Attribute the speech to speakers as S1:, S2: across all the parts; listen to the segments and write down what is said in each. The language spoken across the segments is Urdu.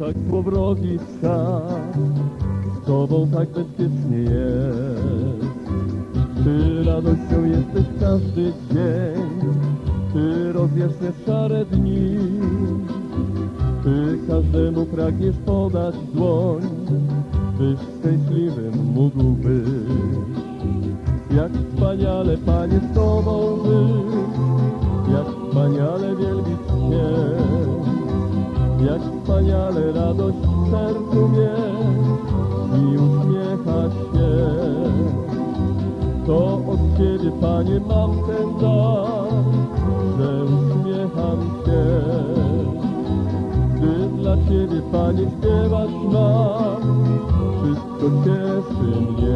S1: تک دسا دو رویس سر دینی کسے مفر کی سوبا سو مغوبی دو گے توام دو ہات کے سنگے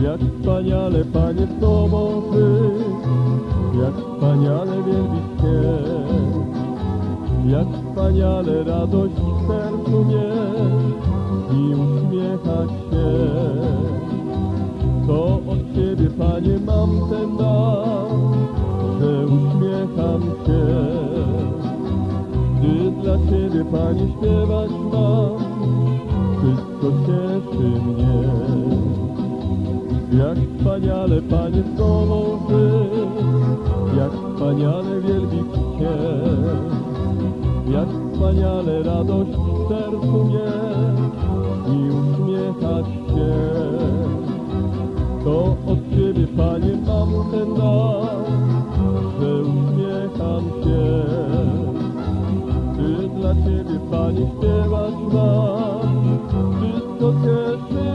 S1: ویک پانگ توجے خاش تو اسے پاج نام سے اس میں خاص رپ شراشنا پل تو یہ سات تو پھر پال کام کر